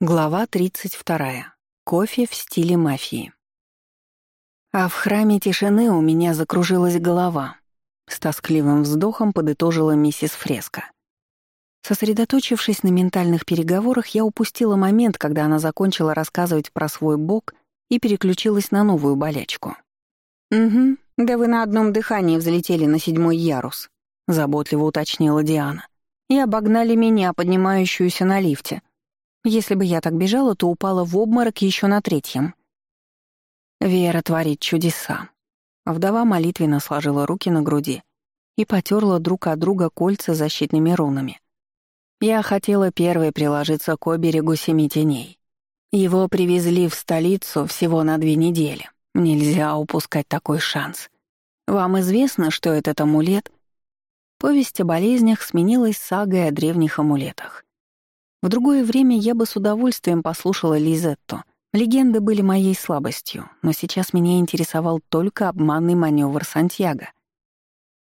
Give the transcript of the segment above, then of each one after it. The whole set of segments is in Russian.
Глава 32. Кофе в стиле мафии. А в храме тишины у меня закружилась голова. С тоскливым вздохом подытожила миссис Фреско. Сосредоточившись на ментальных переговорах, я упустила момент, когда она закончила рассказывать про свой бок и переключилась на новую болячку. «Угу, да вы на одном дыхании взлетели на седьмой ярус», — заботливо уточнила Диана. «И обогнали меня, поднимающуюся на лифте». Если бы я так бежала, то упала в обморок еще на третьем. Вера творит чудеса. Вдова молитвенно сложила руки на груди и потерла друг от друга кольца защитными рунами. Я хотела первой приложиться к оберегу семи теней. Его привезли в столицу всего на две недели. Нельзя упускать такой шанс. Вам известно, что этот амулет? Повесть о болезнях сменилась сагой о древних амулетах. В другое время я бы с удовольствием послушала Лизетту. Легенды были моей слабостью, но сейчас меня интересовал только обманный маневр Сантьяго.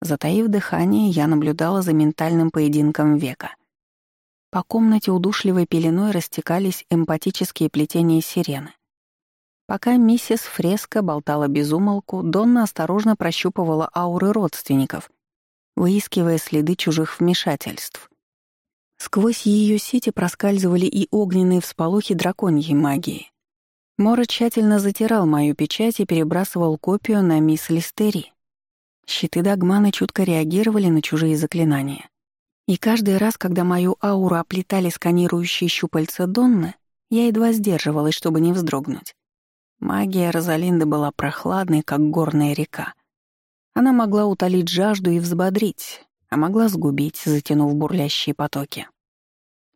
Затаив дыхание, я наблюдала за ментальным поединком века. По комнате удушливой пеленой растекались эмпатические плетения сирены. Пока миссис Фреско болтала без умолку, Донна осторожно прощупывала ауры родственников, выискивая следы чужих вмешательств. Сквозь ее сети проскальзывали и огненные всполохи драконьей магии. Мора тщательно затирал мою печать и перебрасывал копию на мисс Листери. Щиты Дагмана чутко реагировали на чужие заклинания. И каждый раз, когда мою ауру оплетали сканирующие щупальца Донны, я едва сдерживалась, чтобы не вздрогнуть. Магия Розалинды была прохладной, как горная река. Она могла утолить жажду и взбодрить, а могла сгубить, затянув бурлящие потоки.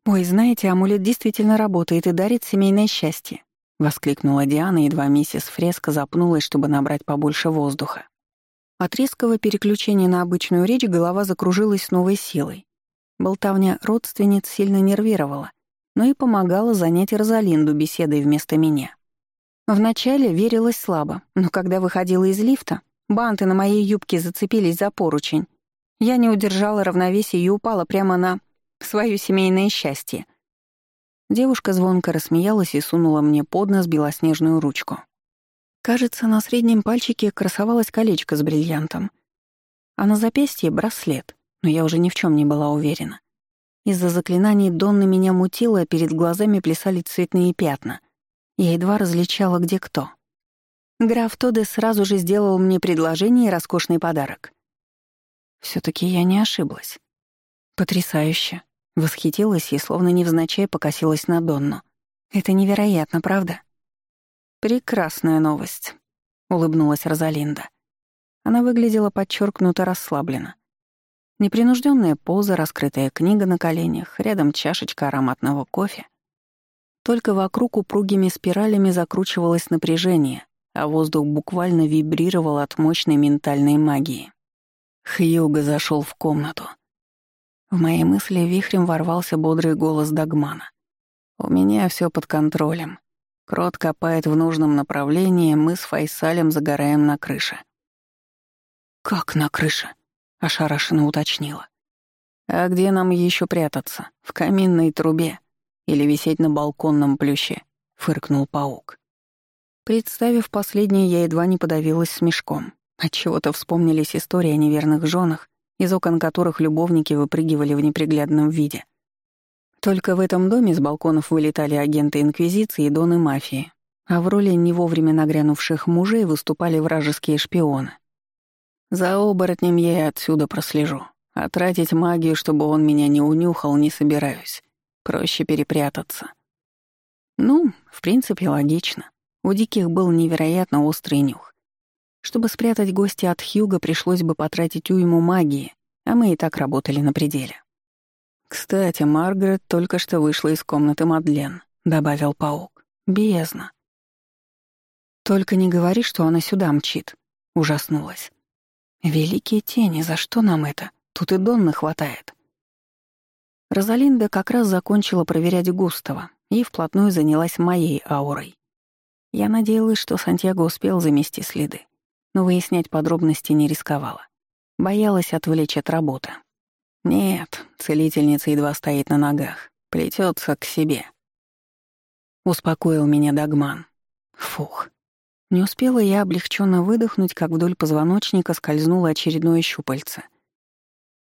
«Ой, знаете, амулет действительно работает и дарит семейное счастье», — воскликнула Диана, едва миссис Фреско запнулась, чтобы набрать побольше воздуха. От резкого переключения на обычную речь голова закружилась с новой силой. Болтовня родственниц сильно нервировала, но и помогала занять Розалинду беседой вместо меня. Вначале верилась слабо, но когда выходила из лифта, банты на моей юбке зацепились за поручень, я не удержала равновесия и упала прямо на свое семейное счастье. Девушка звонко рассмеялась и сунула мне под нос белоснежную ручку. Кажется, на среднем пальчике красовалось колечко с бриллиантом, а на запястье — браслет, но я уже ни в чем не была уверена. Из-за заклинаний Донны меня мутило, а перед глазами плясали цветные пятна. Я едва различала, где кто. Граф Тоде сразу же сделал мне предложение и роскошный подарок. Все таки я не ошиблась. Потрясающе. Восхитилась и, словно невзначай, покосилась на Донну. Это невероятно, правда? Прекрасная новость, улыбнулась Розалинда. Она выглядела подчеркнуто расслабленно. Непринужденная поза, раскрытая книга на коленях, рядом чашечка ароматного кофе. Только вокруг упругими спиралями закручивалось напряжение, а воздух буквально вибрировал от мощной ментальной магии. Хьюго зашел в комнату. В мои мысли вихрем ворвался бодрый голос Дагмана. «У меня все под контролем. Крот копает в нужном направлении, мы с Файсалем загораем на крыше». «Как на крыше?» — ошарашенно уточнила. «А где нам еще прятаться? В каминной трубе? Или висеть на балконном плюще?» — фыркнул паук. Представив последнее, я едва не подавилась смешком. Отчего-то вспомнились истории о неверных женах из окон которых любовники выпрыгивали в неприглядном виде. Только в этом доме с балконов вылетали агенты Инквизиции и доны мафии, а в роли не вовремя нагрянувших мужей выступали вражеские шпионы. За оборотнем я и отсюда прослежу. А тратить магию, чтобы он меня не унюхал, не собираюсь. Проще перепрятаться. Ну, в принципе, логично. У диких был невероятно острый нюх. Чтобы спрятать гостя от Хьюга, пришлось бы потратить уйму магии, а мы и так работали на пределе. «Кстати, Маргарет только что вышла из комнаты Мадлен», — добавил паук. «Бездна». «Только не говори, что она сюда мчит», — ужаснулась. «Великие тени, за что нам это? Тут и Донны хватает». Розалинда как раз закончила проверять Густава и вплотную занялась моей аурой. Я надеялась, что Сантьяго успел замести следы но выяснять подробности не рисковала. Боялась отвлечь от работы. Нет, целительница едва стоит на ногах, плетется к себе. — успокоил меня Дагман. Фух. Не успела я облегченно выдохнуть, как вдоль позвоночника скользнуло очередное щупальце.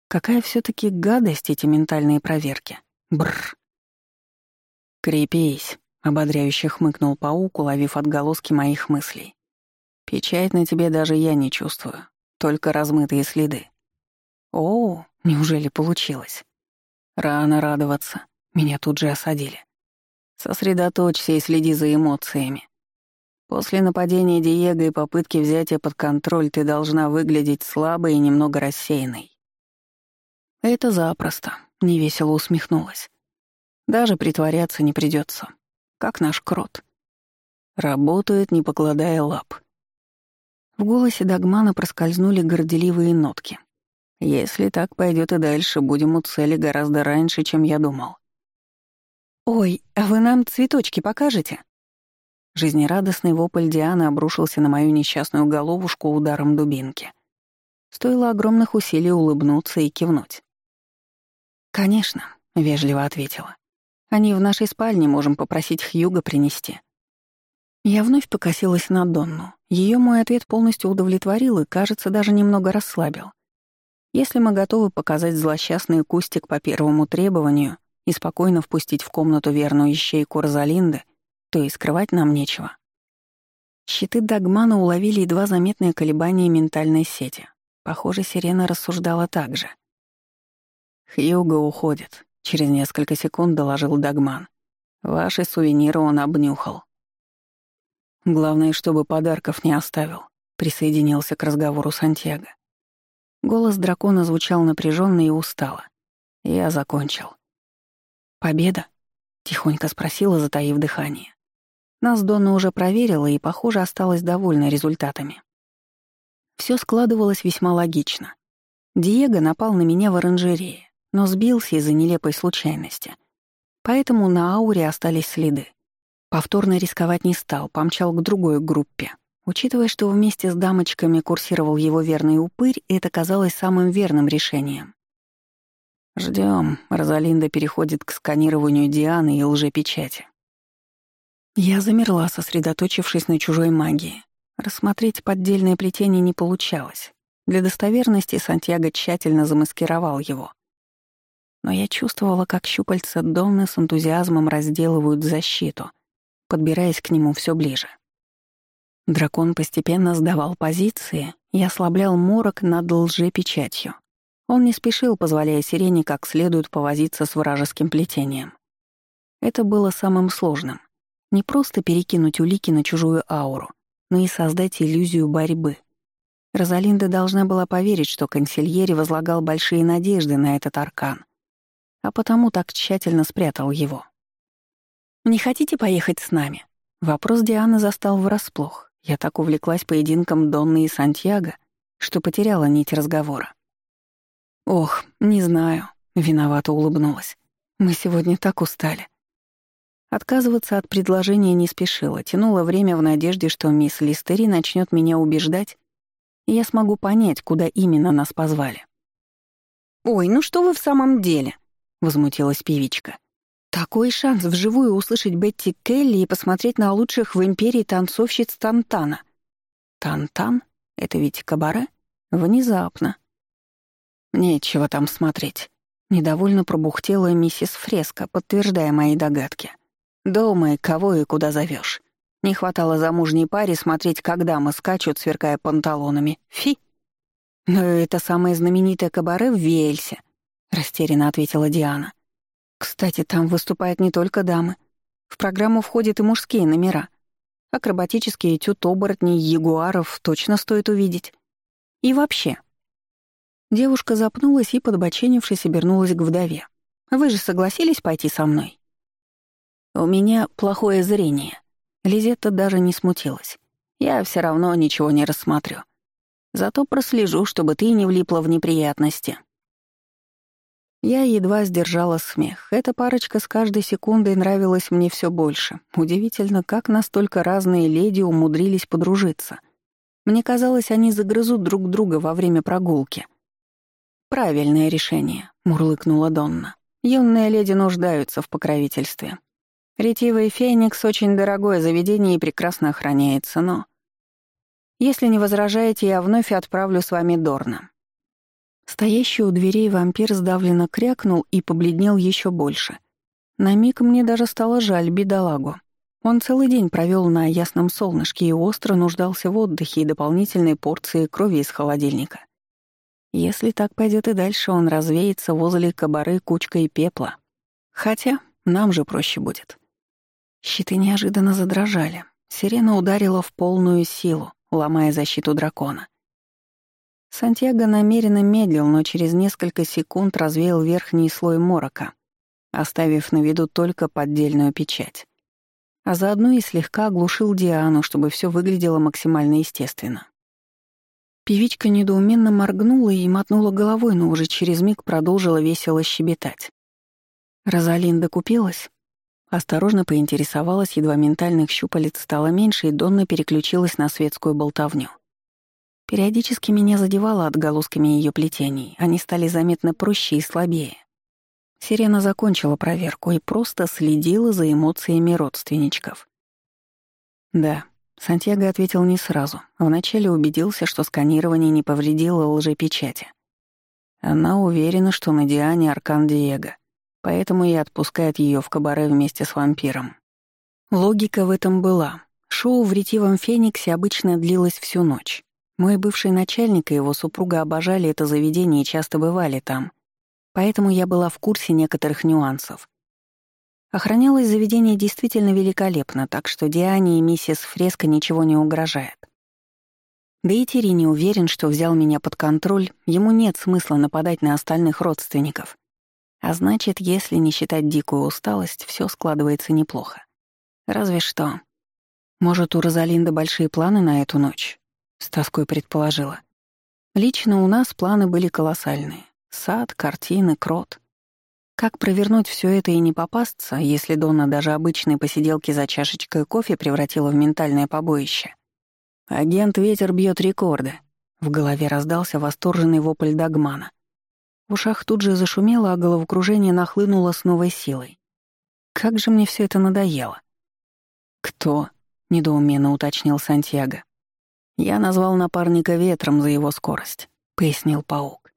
Какая все таки гадость эти ментальные проверки. Бррр. «Крепись», — ободряюще хмыкнул паук, уловив отголоски моих мыслей. «Печать на тебе даже я не чувствую, только размытые следы». «О, неужели получилось?» «Рано радоваться. Меня тут же осадили. Сосредоточься и следи за эмоциями. После нападения Диего и попытки взятия под контроль ты должна выглядеть слабой и немного рассеянной». «Это запросто», — невесело усмехнулась. «Даже притворяться не придется как наш крот. Работает, не покладая лап. В голосе Дагмана проскользнули горделивые нотки. Если так пойдет и дальше, будем у цели гораздо раньше, чем я думал. «Ой, а вы нам цветочки покажете?» Жизнерадостный вопль Дианы обрушился на мою несчастную головушку ударом дубинки. Стоило огромных усилий улыбнуться и кивнуть. «Конечно», — вежливо ответила. Они в нашей спальне, можем попросить Хьюга принести». Я вновь покосилась на Донну. Ее мой ответ полностью удовлетворил и, кажется, даже немного расслабил. Если мы готовы показать злосчастный кустик по первому требованию и спокойно впустить в комнату верную ищейку Розалинды, то и скрывать нам нечего. Щиты Дагмана уловили едва заметные колебания ментальной сети. Похоже, Сирена рассуждала так же. «Хьюго уходит. Через несколько секунд доложил Дагман. Ваши сувениры он обнюхал. Главное, чтобы подарков не оставил, присоединился к разговору Сантьяго. Голос дракона звучал напряженно и устало. Я закончил. «Победа?» — тихонько спросила, затаив дыхание. Нас Донна уже проверила и, похоже, осталась довольна результатами. Все складывалось весьма логично. Диего напал на меня в оранжерее, но сбился из-за нелепой случайности. Поэтому на ауре остались следы. Повторно рисковать не стал, помчал к другой группе. Учитывая, что вместе с дамочками курсировал его верный упырь, это казалось самым верным решением. Ждем. Розалинда переходит к сканированию Дианы и лжепечати. Я замерла, сосредоточившись на чужой магии. Рассмотреть поддельное плетение не получалось. Для достоверности Сантьяго тщательно замаскировал его но я чувствовала, как щупальца Донны с энтузиазмом разделывают защиту, подбираясь к нему все ближе. Дракон постепенно сдавал позиции и ослаблял морок над лжепечатью. Он не спешил, позволяя сирене как следует повозиться с вражеским плетением. Это было самым сложным. Не просто перекинуть улики на чужую ауру, но и создать иллюзию борьбы. Розалинда должна была поверить, что консильери возлагал большие надежды на этот аркан, а потому так тщательно спрятал его. «Не хотите поехать с нами?» Вопрос Дианы застал врасплох. Я так увлеклась поединком Донны и Сантьяго, что потеряла нить разговора. «Ох, не знаю», — виновато улыбнулась. «Мы сегодня так устали». Отказываться от предложения не спешила, тянула время в надежде, что мисс Листери начнет меня убеждать, и я смогу понять, куда именно нас позвали. «Ой, ну что вы в самом деле?» — возмутилась певичка. «Такой шанс вживую услышать Бетти Келли и посмотреть на лучших в империи танцовщиц Тантана». «Тантан? Это ведь кабаре?» «Внезапно». «Нечего там смотреть», — недовольно пробухтела миссис Фреско, подтверждая мои догадки. «Думай, кого и куда зовешь. Не хватало замужней паре смотреть, когда мы скачут, сверкая панталонами. Фи!» «Но это самое знаменитое кабаре в Вельсе», — растерянно ответила Диана. «Кстати, там выступают не только дамы. В программу входят и мужские номера. Акробатический этюд оборотней ягуаров точно стоит увидеть. И вообще...» Девушка запнулась и, подбоченившись, обернулась к вдове. «Вы же согласились пойти со мной?» «У меня плохое зрение». Лизетта даже не смутилась. «Я все равно ничего не рассмотрю. Зато прослежу, чтобы ты не влипла в неприятности». Я едва сдержала смех. Эта парочка с каждой секундой нравилась мне все больше. Удивительно, как настолько разные леди умудрились подружиться. Мне казалось, они загрызут друг друга во время прогулки. «Правильное решение», — мурлыкнула Донна. «Юные леди нуждаются в покровительстве. Ретивый Феникс — очень дорогое заведение и прекрасно охраняется, но... Если не возражаете, я вновь отправлю с вами Дорна». Стоящий у дверей вампир сдавленно крякнул и побледнел еще больше. На миг мне даже стало жаль бедолагу. Он целый день провел на ясном солнышке и остро нуждался в отдыхе и дополнительной порции крови из холодильника. Если так пойдет и дальше, он развеется возле кабары кучкой пепла. Хотя нам же проще будет. Щиты неожиданно задрожали. Сирена ударила в полную силу, ломая защиту дракона. Сантьяго намеренно медлил, но через несколько секунд развеял верхний слой морока, оставив на виду только поддельную печать. А заодно и слегка оглушил Диану, чтобы все выглядело максимально естественно. Певичка недоуменно моргнула и мотнула головой, но уже через миг продолжила весело щебетать. Розалинда купилась? Осторожно поинтересовалась, едва ментальных щупалец стало меньше, и Донна переключилась на светскую болтовню. Периодически меня задевало отголосками ее плетений, они стали заметно проще и слабее. Сирена закончила проверку и просто следила за эмоциями родственничков. Да, Сантьяго ответил не сразу. Вначале убедился, что сканирование не повредило лжепечати. Она уверена, что на Диане Аркан Диего, поэтому и отпускает ее в кабаре вместе с вампиром. Логика в этом была. Шоу в ретивом Фениксе обычно длилось всю ночь. Мой бывший начальник и его супруга обожали это заведение и часто бывали там, поэтому я была в курсе некоторых нюансов. Охранялось заведение действительно великолепно, так что Диане и миссис Фреско ничего не угрожает. Да и Терри не уверен, что взял меня под контроль, ему нет смысла нападать на остальных родственников. А значит, если не считать дикую усталость, все складывается неплохо. Разве что. Может, у Розалинды большие планы на эту ночь? С тоской предположила. Лично у нас планы были колоссальные. Сад, картины, крот. Как провернуть все это и не попасться, если Дона даже обычные посиделки за чашечкой кофе превратила в ментальное побоище? Агент Ветер бьет рекорды. В голове раздался восторженный вопль Дагмана. В ушах тут же зашумело, а головокружение нахлынуло с новой силой. Как же мне все это надоело. «Кто?» — недоуменно уточнил Сантьяго. «Я назвал напарника ветром за его скорость», — пояснил паук.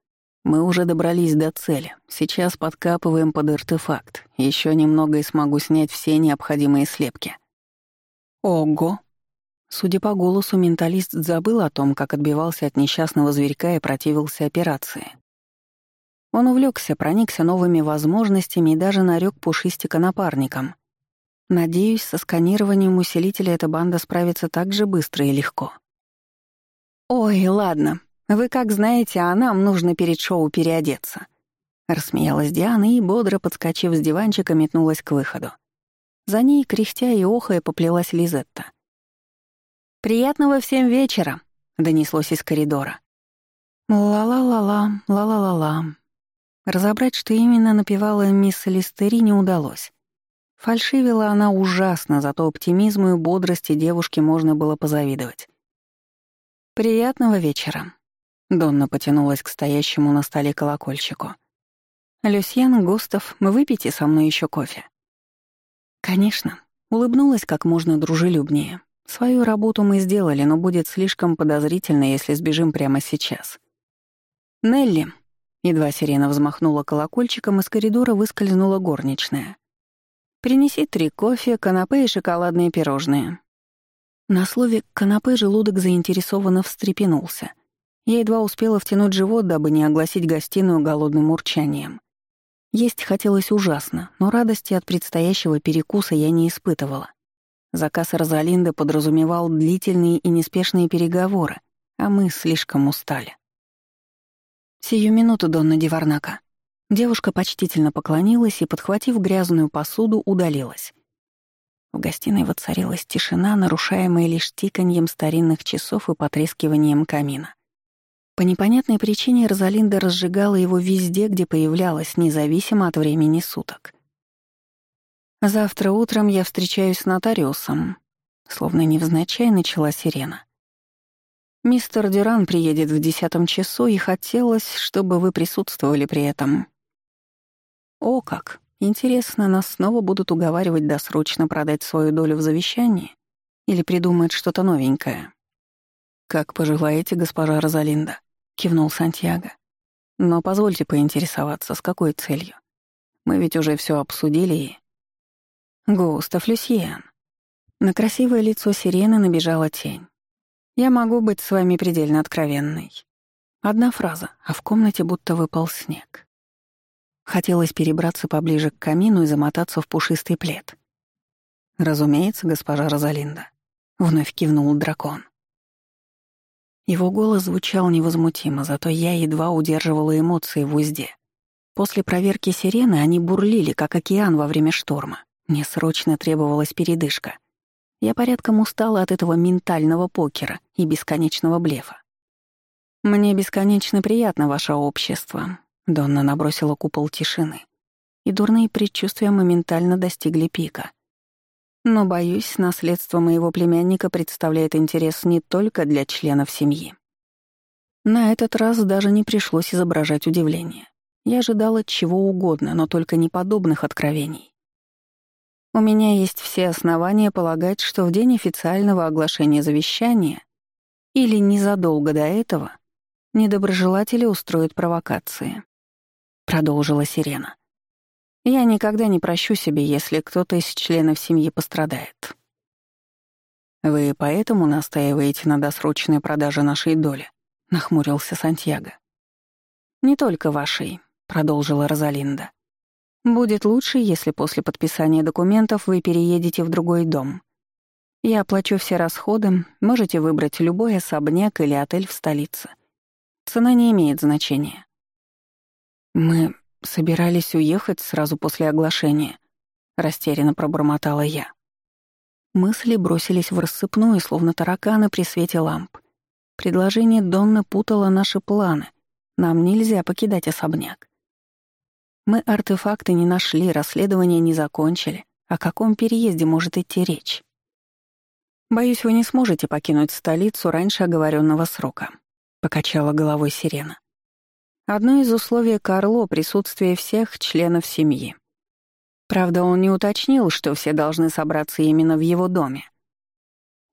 Мы уже добрались до цели. Сейчас подкапываем под артефакт. Еще немного и смогу снять все необходимые слепки. Ого! Судя по голосу, менталист забыл о том, как отбивался от несчастного зверька и противился операции. Он увлекся, проникся новыми возможностями и даже нарек пушистика напарником. Надеюсь, со сканированием усилителя эта банда справится так же быстро и легко. «Ой, ладно, вы как знаете, а нам нужно перед шоу переодеться». Рассмеялась Диана и, бодро подскочив с диванчика, метнулась к выходу. За ней, кряхтя и охая, поплелась Лизетта. «Приятного всем вечера!» — донеслось из коридора. «Ла-ла-ла-ла, ла-ла-ла-ла». Разобрать, что именно напевала мисс Листери, не удалось. Фальшивила она ужасно, зато оптимизму и бодрости девушки можно было позавидовать. «Приятного вечера», Донна потянулась к стоящему на столе колокольчику. «Люсьян, Густав, выпейте со мной еще кофе». «Конечно», — улыбнулась как можно дружелюбнее. «Свою работу мы сделали, но будет слишком подозрительно, если сбежим прямо сейчас». «Нелли», — едва сирена взмахнула колокольчиком, из коридора выскользнула горничная. «Принеси три кофе, канапе и шоколадные пирожные». На слове «канапе» желудок заинтересованно встрепенулся — я едва успела втянуть живот, дабы не огласить гостиную голодным урчанием. Есть хотелось ужасно, но радости от предстоящего перекуса я не испытывала. Заказ Розалинды подразумевал длительные и неспешные переговоры, а мы слишком устали. «Сию минуту, Донна Диварнака». Девушка почтительно поклонилась и, подхватив грязную посуду, удалилась. В гостиной воцарилась тишина, нарушаемая лишь тиканьем старинных часов и потрескиванием камина. По непонятной причине Розалинда разжигала его везде, где появлялась, независимо от времени суток. «Завтра утром я встречаюсь с нотариусом», словно невзначай начала сирена. «Мистер Дюран приедет в десятом часу, и хотелось, чтобы вы присутствовали при этом». «О как!» — Интересно, нас снова будут уговаривать досрочно продать свою долю в завещании или придумать что-то новенькое? «Как пожелаете, госпожа Розалинда», — кивнул Сантьяго. «Но позвольте поинтересоваться, с какой целью? Мы ведь уже все обсудили и...» «Густав Люсьен». На красивое лицо сирены набежала тень. «Я могу быть с вами предельно откровенной. Одна фраза, а в комнате будто выпал снег. Хотелось перебраться поближе к камину и замотаться в пушистый плед. «Разумеется, госпожа Розалинда», — вновь кивнул дракон. Его голос звучал невозмутимо, зато я едва удерживала эмоции в узде. После проверки сирены они бурлили, как океан во время шторма. Мне срочно требовалась передышка. Я порядком устала от этого ментального покера и бесконечного блефа. «Мне бесконечно приятно ваше общество», Донна набросила купол тишины, и дурные предчувствия моментально достигли пика. Но, боюсь, наследство моего племянника представляет интерес не только для членов семьи. На этот раз даже не пришлось изображать удивление. Я ожидала чего угодно, но только не подобных откровений. У меня есть все основания полагать, что в день официального оглашения завещания или незадолго до этого недоброжелатели устроят провокации. — продолжила Сирена. «Я никогда не прощу себе, если кто-то из членов семьи пострадает». «Вы поэтому настаиваете на досрочной продаже нашей доли?» — нахмурился Сантьяго. «Не только вашей», — продолжила Розалинда. «Будет лучше, если после подписания документов вы переедете в другой дом. Я оплачу все расходы, можете выбрать любой особняк или отель в столице. Цена не имеет значения. «Мы собирались уехать сразу после оглашения», — растерянно пробормотала я. Мысли бросились в рассыпную, словно тараканы при свете ламп. Предложение Донны путало наши планы. Нам нельзя покидать особняк. Мы артефакты не нашли, расследование не закончили. О каком переезде может идти речь? «Боюсь, вы не сможете покинуть столицу раньше оговоренного срока», — покачала головой Сирена. Одно из условий Карло — присутствие всех членов семьи. Правда, он не уточнил, что все должны собраться именно в его доме.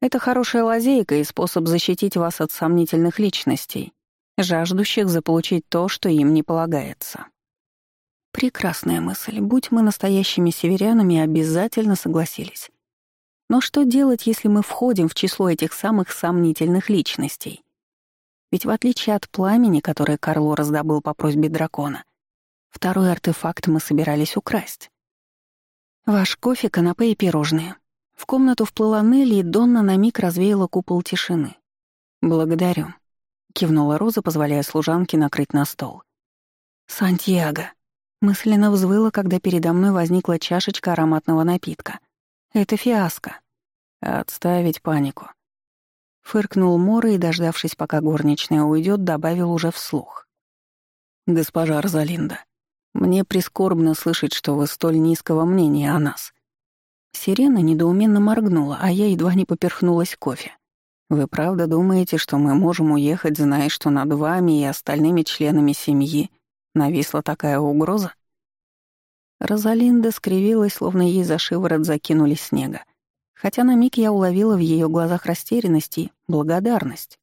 Это хорошая лазейка и способ защитить вас от сомнительных личностей, жаждущих заполучить то, что им не полагается. Прекрасная мысль. Будь мы настоящими северянами, обязательно согласились. Но что делать, если мы входим в число этих самых сомнительных личностей? Ведь в отличие от пламени, которое Карло раздобыл по просьбе дракона, второй артефакт мы собирались украсть. «Ваш кофе, канапе и пирожные». В комнату вплыла Нелли, и Донна на миг развеяла купол тишины. «Благодарю», — кивнула Роза, позволяя служанке накрыть на стол. «Сантьяго», — мысленно взвыла, когда передо мной возникла чашечка ароматного напитка. «Это фиаско». «Отставить панику», Фыркнул Мора и, дождавшись, пока горничная уйдет, добавил уже вслух. «Госпожа Розалинда, мне прискорбно слышать, что вы столь низкого мнения о нас». Сирена недоуменно моргнула, а я едва не поперхнулась кофе. «Вы правда думаете, что мы можем уехать, зная, что над вами и остальными членами семьи нависла такая угроза?» Розалинда скривилась, словно ей за шиворот закинули снега хотя на миг я уловила в ее глазах растерянность и благодарность.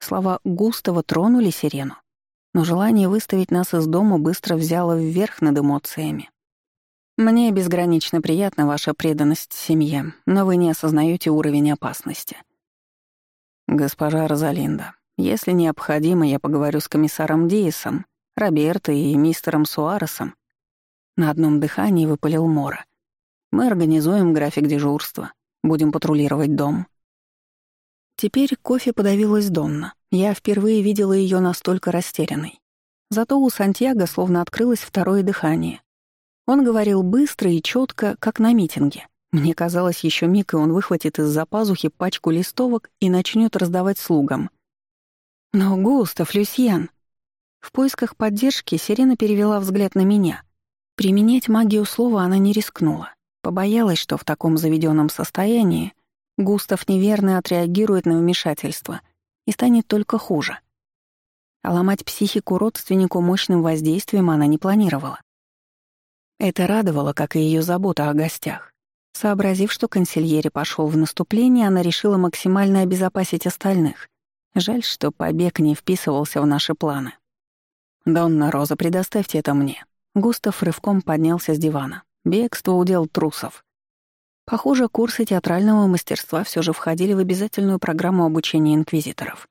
Слова Густава тронули сирену, но желание выставить нас из дома быстро взяло вверх над эмоциями. «Мне безгранично приятна ваша преданность семье, но вы не осознаете уровень опасности». «Госпожа Розалинда, если необходимо, я поговорю с комиссаром Диесом, Роберто и мистером Суаресом». На одном дыхании выпалил Мора. «Мы организуем график дежурства. Будем патрулировать дом». Теперь кофе подавилась Донна. Я впервые видела ее настолько растерянной. Зато у Сантьяго словно открылось второе дыхание. Он говорил быстро и четко, как на митинге. Мне казалось, еще миг, и он выхватит из-за пазухи пачку листовок и начнет раздавать слугам. «Но, Густав, Люсьен...» В поисках поддержки Сирена перевела взгляд на меня. Применять магию слова она не рискнула. Побоялась, что в таком заведенном состоянии Густав неверно отреагирует на вмешательство и станет только хуже. А ломать психику родственнику мощным воздействием она не планировала. Это радовало, как и ее забота о гостях. Сообразив, что консильери пошел в наступление, она решила максимально обезопасить остальных. Жаль, что побег не вписывался в наши планы. «Донна Роза, предоставьте это мне». Густав рывком поднялся с дивана. Бегство удел трусов. Похоже, курсы театрального мастерства все же входили в обязательную программу обучения инквизиторов.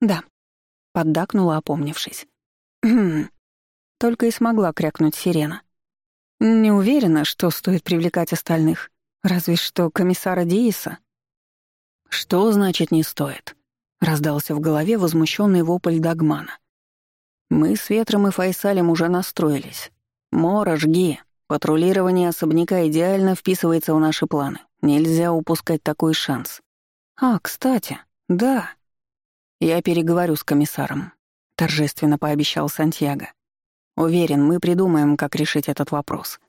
«Да», — поддакнула, опомнившись. «Хм...» Только и смогла крякнуть сирена. «Не уверена, что стоит привлекать остальных. Разве что комиссара Дииса». «Что значит «не стоит»?» — раздался в голове возмущенный вопль Дагмана. «Мы с Ветром и Файсалем уже настроились. Мора, жги. Патрулирование особняка идеально вписывается в наши планы. Нельзя упускать такой шанс. А, кстати, да. Я переговорю с комиссаром, торжественно пообещал Сантьяго. Уверен, мы придумаем, как решить этот вопрос.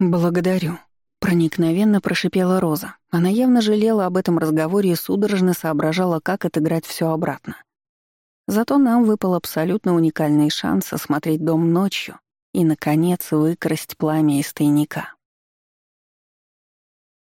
Благодарю. Проникновенно прошипела Роза. Она явно жалела об этом разговоре и судорожно соображала, как отыграть все обратно. Зато нам выпал абсолютно уникальный шанс осмотреть дом ночью и, наконец, выкрасть пламя из тайника.